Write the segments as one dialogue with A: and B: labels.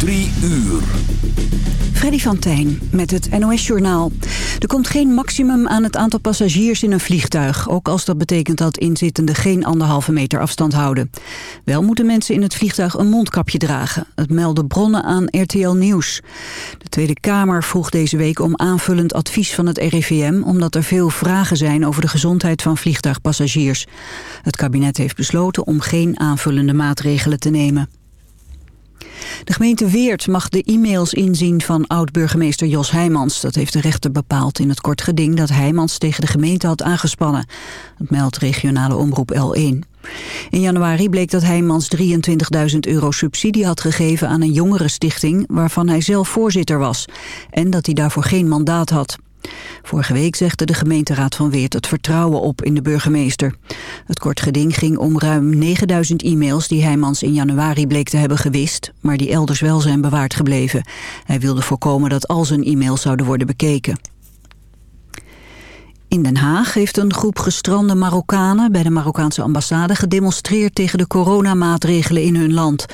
A: Drie uur.
B: Freddy van Tijn met het NOS-journaal. Er komt geen maximum aan het aantal passagiers in een vliegtuig... ook als dat betekent dat inzittenden geen anderhalve meter afstand houden. Wel moeten mensen in het vliegtuig een mondkapje dragen. Het melden bronnen aan RTL Nieuws. De Tweede Kamer vroeg deze week om aanvullend advies van het RIVM... omdat er veel vragen zijn over de gezondheid van vliegtuigpassagiers. Het kabinet heeft besloten om geen aanvullende maatregelen te nemen. De gemeente Weert mag de e-mails inzien van oud-burgemeester Jos Heijmans. Dat heeft de rechter bepaald in het kort geding dat Heijmans tegen de gemeente had aangespannen. Dat meldt regionale omroep L1. In januari bleek dat Heijmans 23.000 euro subsidie had gegeven aan een jongerenstichting waarvan hij zelf voorzitter was. En dat hij daarvoor geen mandaat had. Vorige week zegde de gemeenteraad van Weert het vertrouwen op in de burgemeester. Het kort geding ging om ruim 9000 e-mails die Heijmans in januari bleek te hebben gewist, maar die elders wel zijn bewaard gebleven. Hij wilde voorkomen dat al zijn e-mails zouden worden bekeken. In Den Haag heeft een groep gestrande Marokkanen bij de Marokkaanse ambassade gedemonstreerd tegen de coronamaatregelen in hun land.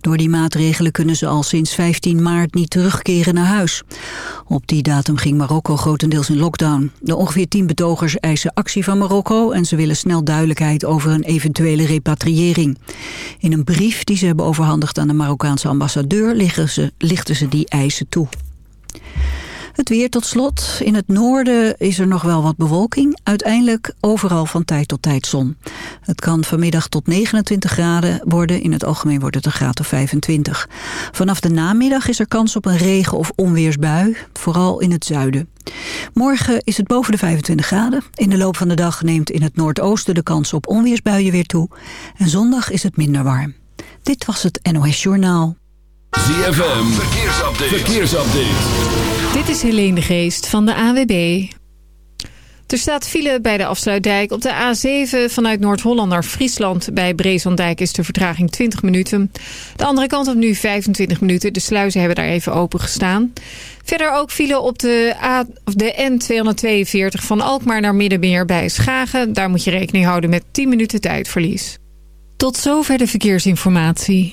B: Door die maatregelen kunnen ze al sinds 15 maart niet terugkeren naar huis. Op die datum ging Marokko grotendeels in lockdown. De ongeveer 10 betogers eisen actie van Marokko en ze willen snel duidelijkheid over een eventuele repatriëring. In een brief die ze hebben overhandigd aan de Marokkaanse ambassadeur lichten ze die eisen toe. Het weer tot slot. In het noorden is er nog wel wat bewolking. Uiteindelijk overal van tijd tot tijd zon. Het kan vanmiddag tot 29 graden worden. In het algemeen wordt het een graad of 25. Vanaf de namiddag is er kans op een regen- of onweersbui. Vooral in het zuiden. Morgen is het boven de 25 graden. In de loop van de dag neemt in het noordoosten de kans op onweersbuien weer toe. En zondag is het minder warm. Dit was het NOS Journaal.
A: ZFM, verkeersupdate. verkeersupdate.
C: Dit is Helene de Geest van de AWB. Er staat file bij de afsluitdijk. Op de A7 vanuit Noord-Holland naar Friesland bij Brezandijk is de vertraging 20 minuten. De andere kant op nu 25 minuten. De sluizen hebben daar even open gestaan. Verder ook file op de, A, of de N242 van Alkmaar naar Middenmeer bij Schagen. Daar moet je rekening houden met 10 minuten tijdverlies. Tot zover de verkeersinformatie.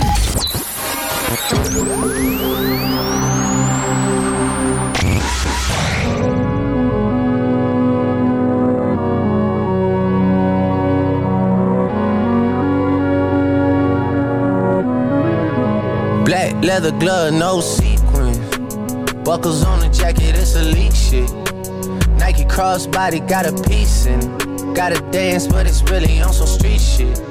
D: Black leather glove, no sequins. Buckles on the jacket, it's elite shit. Nike crossbody got a piece in. Gotta dance, but it's really on some street shit.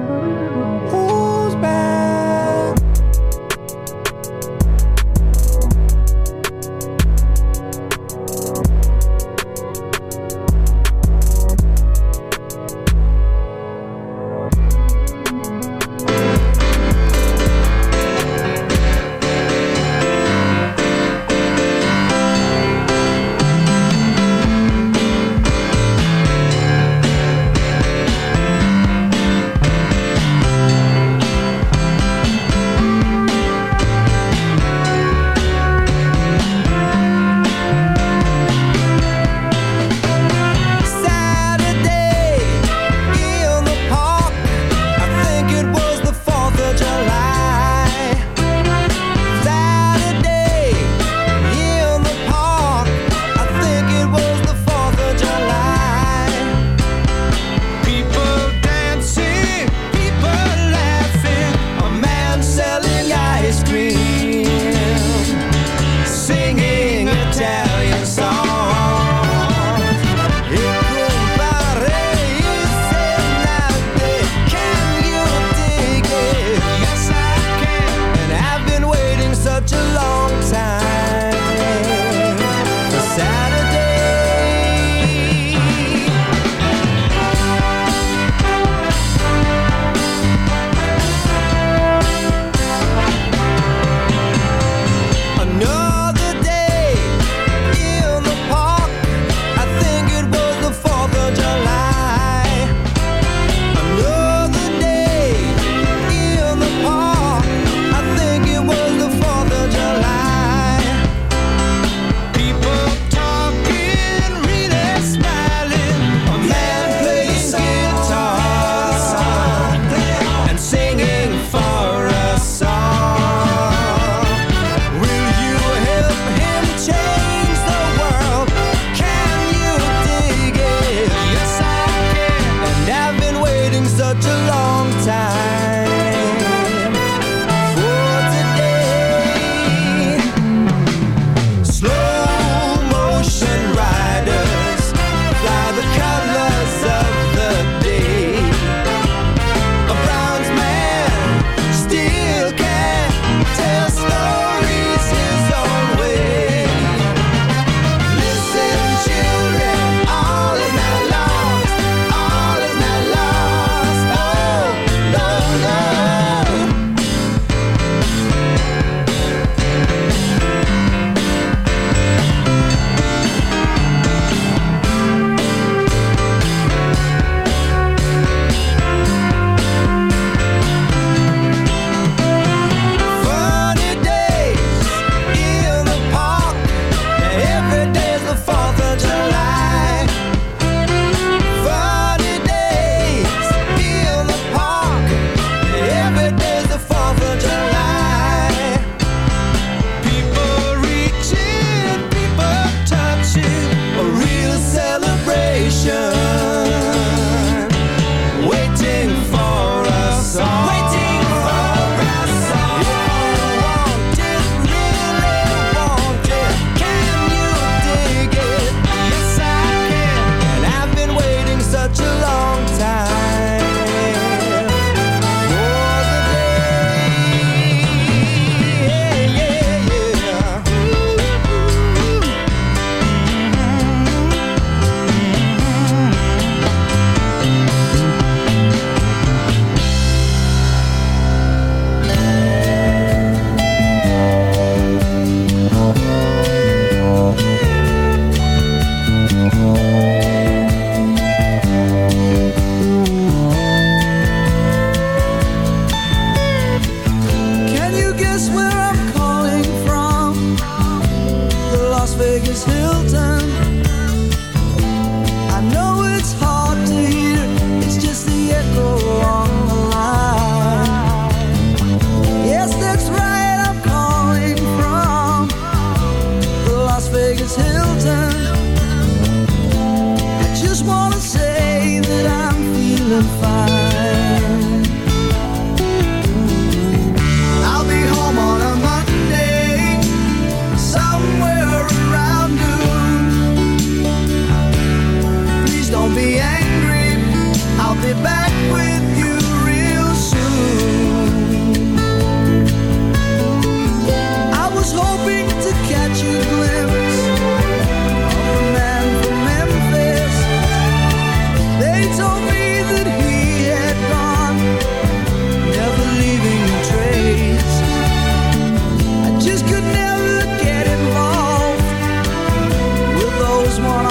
E: Gone by.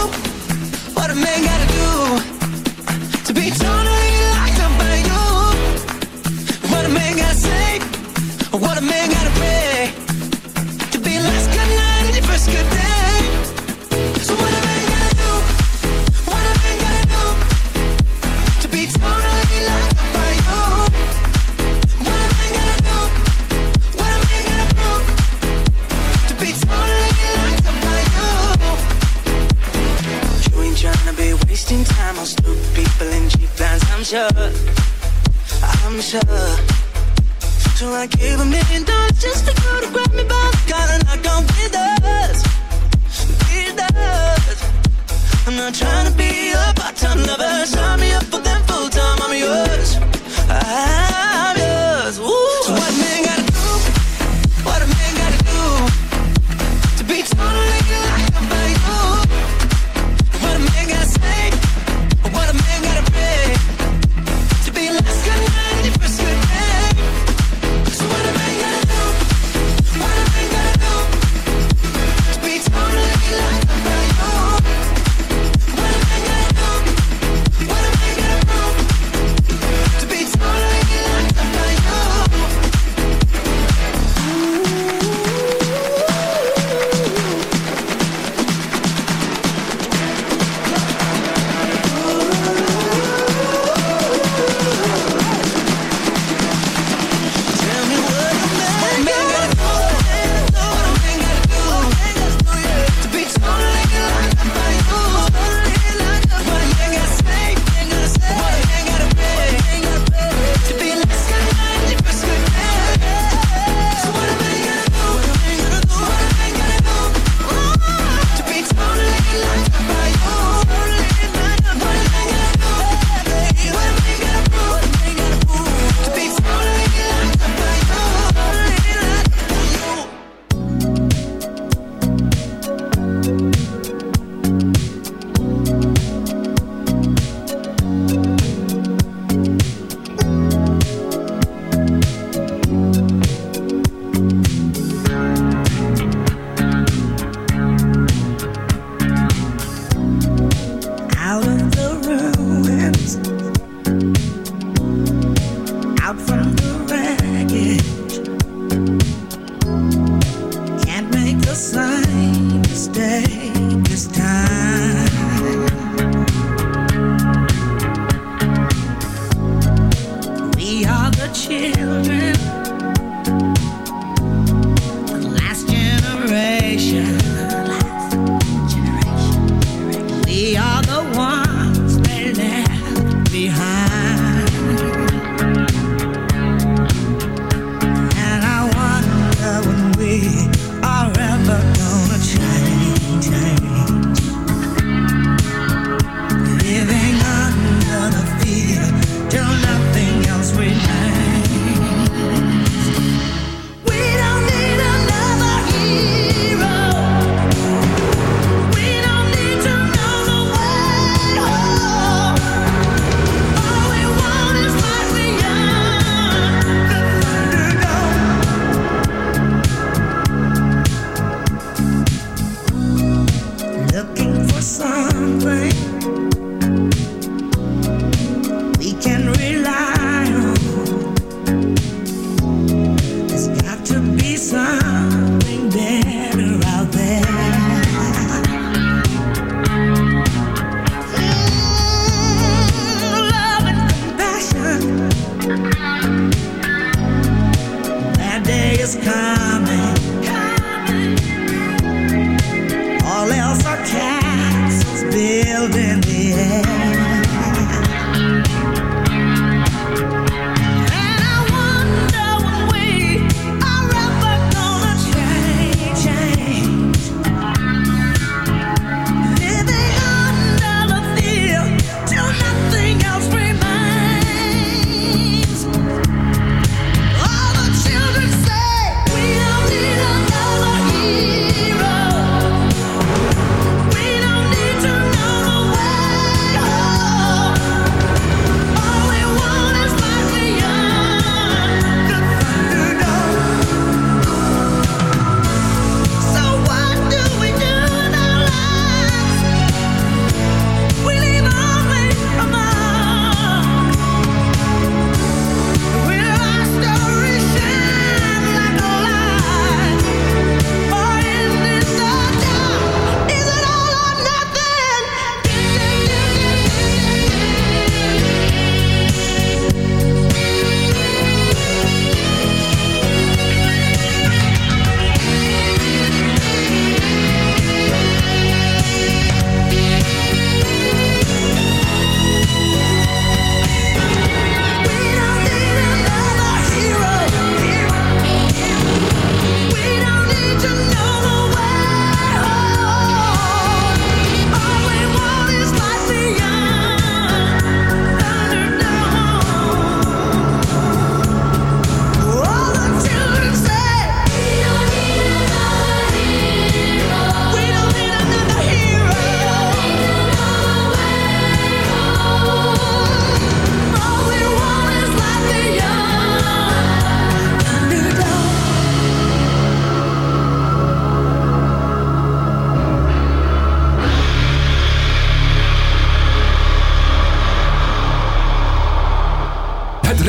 F: with us, with us. I'm not trying to be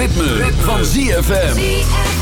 F: ritme,
A: van ZFM.